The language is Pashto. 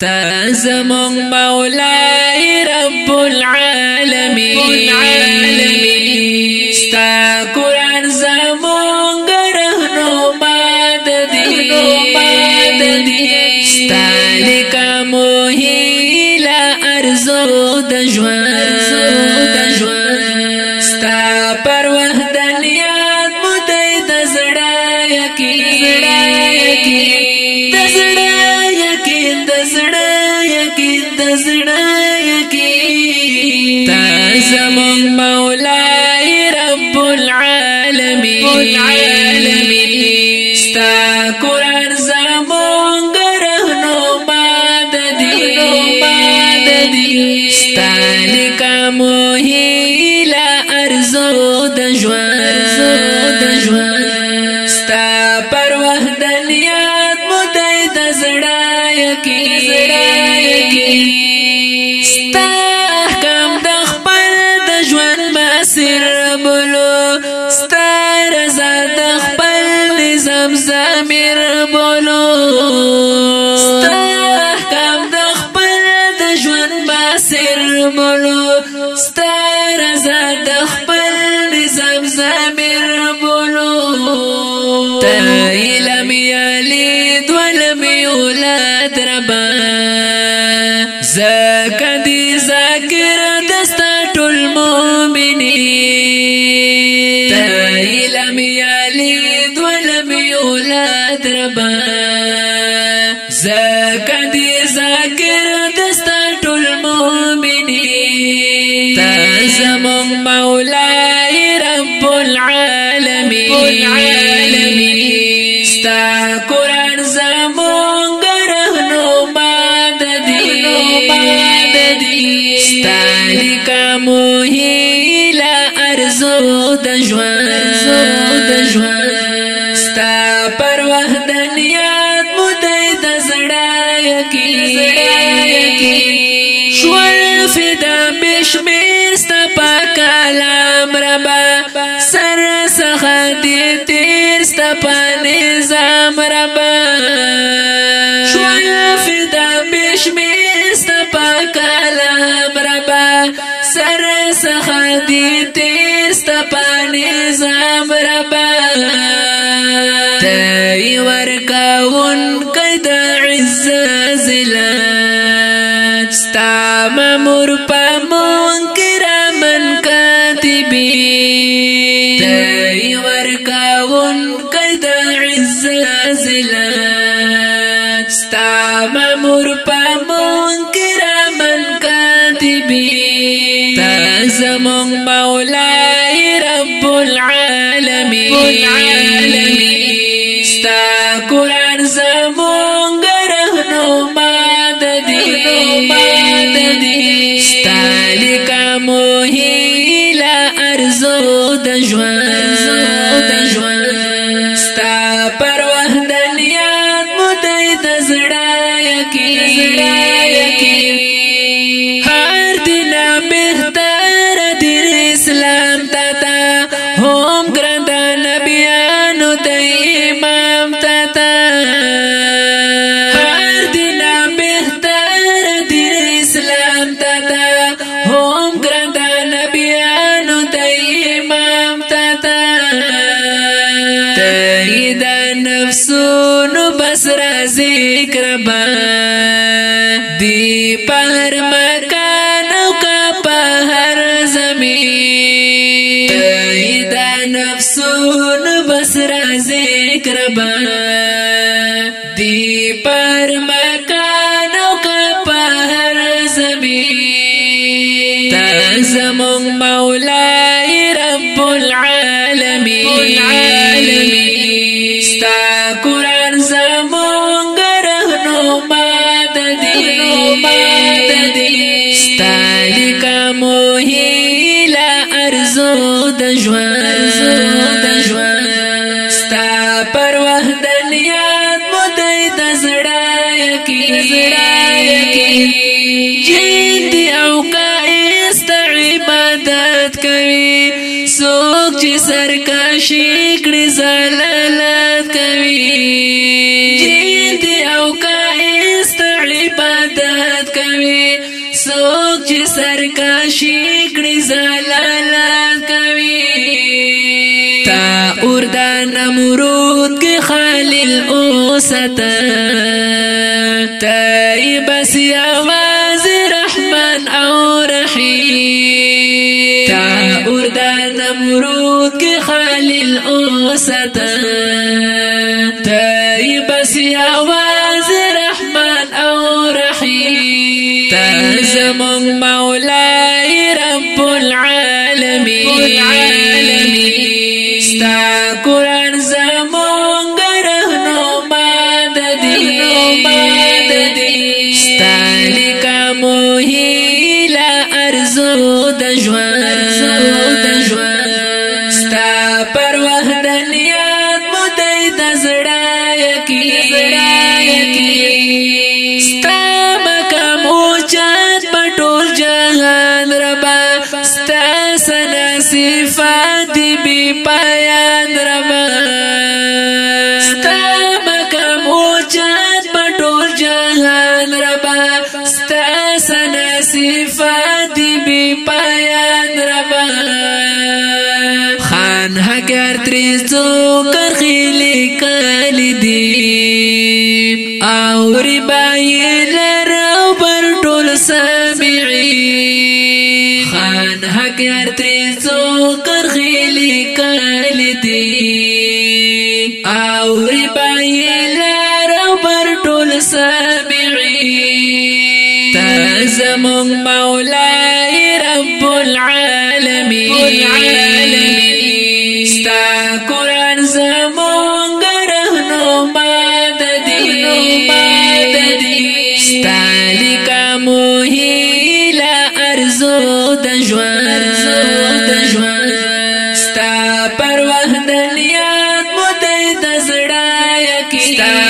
تازمون مولاي رب العالمين ستا قرآن زمون گرهنو ماد دی ستا لکا موهی لا ارزو دجوان قرآن زمون گرهنو باد دی ستانی کامو هیلا ارزو د جوان ستا پر وحد نیاد مدای د زړای کی ستا کم زمیر بولو ستا احکام د خپل د ژوند باسر بولو ستا رضا د خپل نظام زمیر بولو ته مطربا زکا دی زاکر دستا ټول مومنی تازمون مولای رب العالمین ستا قرآن زمون گرهنو ماد دی ستا لکا موهی لا ارزو د ژوند فریاد مو د زړه یقین شول فدا بشمیر ست پاک کلام ربا سر څخه دې تیر ست په نظام ربا شول فدا بشمیر ست پاک کلام ربا سر څخه دې تیر ست په نظام ربا ویلی ورکاون کد زلات ستا ممر پمون من کاتبی تری ورکاون زلات ستا کاتبی مولاي رب العالمين دی ستالیکا موهیلا ارزو د ژوند نفسونو بس را ذکر با دی پهر مکان او کا پهر زمین دا نفسونو بس را ذکر با دی پهر مکان او کا پهر زمین تا زمون مولا سود ژوند ستا پر وحدن یاد مو د زړه یقین جند او کایست عبادت کوي څوک چې سرکشي کړي زلالت کوي جند او کایست عبادت کوي څوک چې سرکشي کړي زلالت نمرود کی خلیل اوسط تای بس یواز رحمان او رحیم تا ارد نمرود کی خلیل اوسط تای بس یواز رحمان او رحیم تا زمان مولای رب العالم یو هیله ارزو د ژوند ستا پر وحدانیت مو د زړه یقین ستا مقام اوچت په ټول جهان ربا ستا سنا صفات دی بی پایان ربا ستا مقام اوچت په ټول جهان ربا ستا سنا صفات بی پایان ربا خان هگر تریزو کرخیلی کالی دی او ربایی لرو بر ټول سامعین خان هگر تریزو کرخیلی کالی دی او ربایی لرو بر ټول سامعین زمون مولاي رب العالمين ستا قرآن زمون رهنو ما ددي ستا لکا محیلا ارزو دجوان ستا پر وحدنیات مدد زڑایا کی ستا